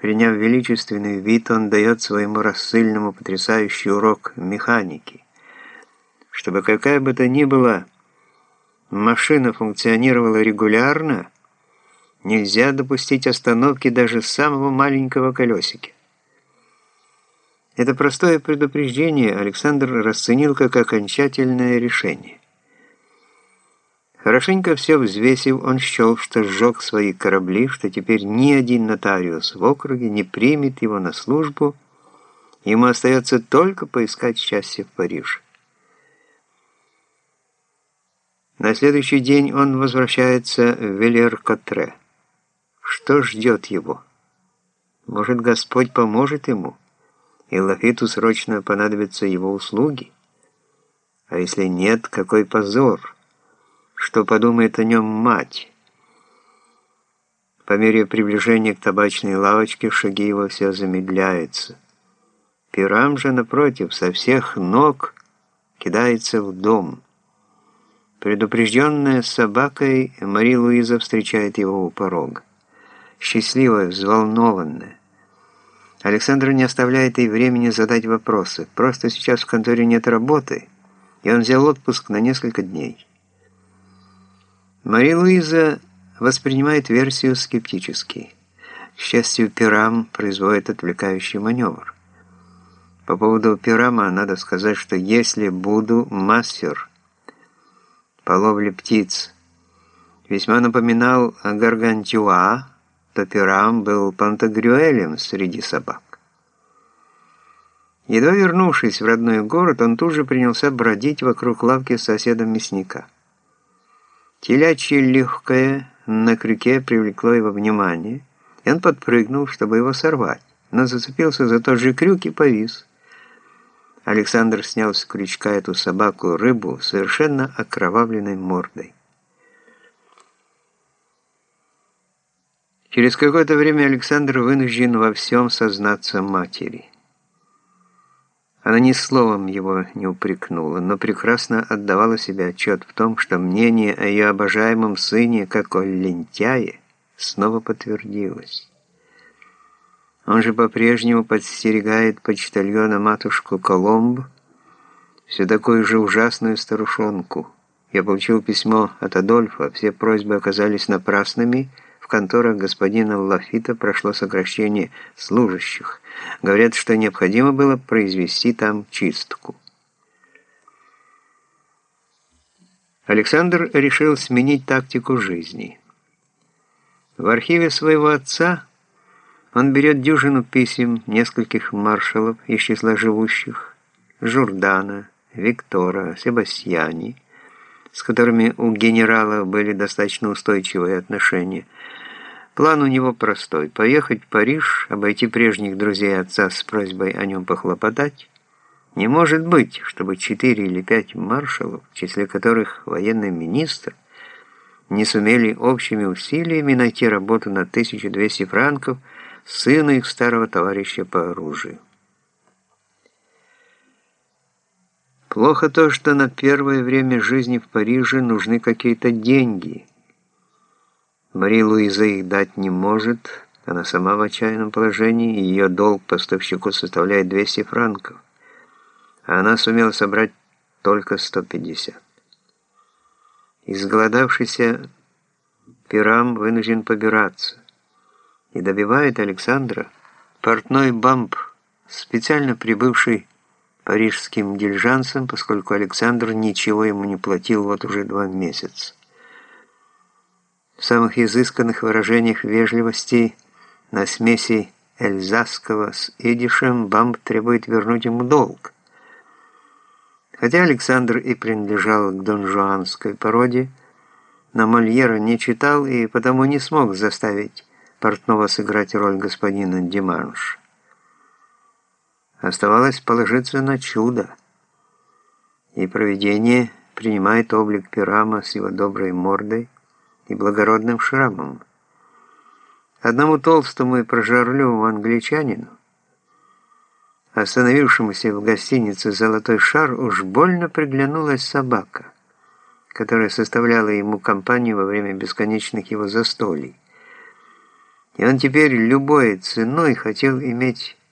Приняв величественный вид, он дает своему рассыльному потрясающий урок механики. Чтобы какая бы то ни была машина функционировала регулярно, нельзя допустить остановки даже самого маленького колесика. Это простое предупреждение Александр расценил как окончательное решение. Хорошенько все взвесив, он счел, что сжег свои корабли, что теперь ни один нотариус в округе не примет его на службу, ему остается только поискать счастье в Париже. На следующий день он возвращается в Велер-Котре. Что ждет его? Может, Господь поможет ему, и Лафиту срочно понадобятся его услуги? А если нет, какой позор! Что подумает о нем мать. По мере приближения к табачной лавочке шаги его все замедляются. Пирам же, напротив, со всех ног кидается в дом. Предупрежденная собакой, Мари Луиза встречает его у порога. Счастливая, взволнованная. Александр не оставляет ей времени задать вопросы. Просто сейчас в конторе нет работы, и он взял отпуск на несколько дней. Мария Луиза воспринимает версию скептически. К счастью, Пирам производит отвлекающий маневр. По поводу Пирама надо сказать, что если буду мастер по ловле птиц весьма напоминал Гаргантюа, то Пирам был Пантагрюэлем среди собак. Едва вернувшись в родной город, он тут же принялся бродить вокруг лавки соседа мясника. Телячье легкое на крюке привлекло его внимание, и он подпрыгнул, чтобы его сорвать, но зацепился за тот же крюк и повис. Александр снял с крючка эту собаку-рыбу совершенно окровавленной мордой. Через какое-то время Александр вынужден во всем сознаться матери. Она ни словом его не упрекнула, но прекрасно отдавала себе отчет в том, что мнение о ее обожаемом сыне, как о лентяе, снова подтвердилось. Он же по-прежнему подстерегает почтальона матушку Коломб, всю такую же ужасную старушонку. Я получил письмо от Адольфа, все просьбы оказались напрасными, в конторах господина Лафита прошло сокращение служащих. Говорят, что необходимо было произвести там чистку. Александр решил сменить тактику жизни. В архиве своего отца он берет дюжину писем нескольких маршалов из числа живущих, Журдана, Виктора, Себастьяни, с которыми у генерала были достаточно устойчивые отношения, План у него простой – поехать в Париж, обойти прежних друзей отца с просьбой о нем похлопотать. Не может быть, чтобы четыре или пять маршалов, в числе которых военный министр, не сумели общими усилиями найти работу на 1200 франков сыну их старого товарища по оружию. Плохо то, что на первое время жизни в Париже нужны какие-то деньги – Мария Луиза их дать не может, она сама в отчаянном положении, и ее долг поставщику составляет 200 франков, а она сумела собрать только 150. Изголодавшийся Пирам вынужден побираться. И добивает Александра портной бамб, специально прибывший парижским дилижансом, поскольку Александр ничего ему не платил вот уже два месяца в самых изысканных выражениях вежливости на смеси эльзасского с идишем Бамб требует вернуть ему долг. Хотя Александр и принадлежал к донжуанской породе, но Мольера не читал и потому не смог заставить портного сыграть роль господина Диманш. Оставалось положиться на чудо, и провидение принимает облик Пирама с его доброй мордой, и благородным шрамом. Одному толстому и прожорливому англичанину, остановившемуся в гостинице «Золотой шар», уж больно приглянулась собака, которая составляла ему компанию во время бесконечных его застолий. И он теперь любой ценой хотел иметь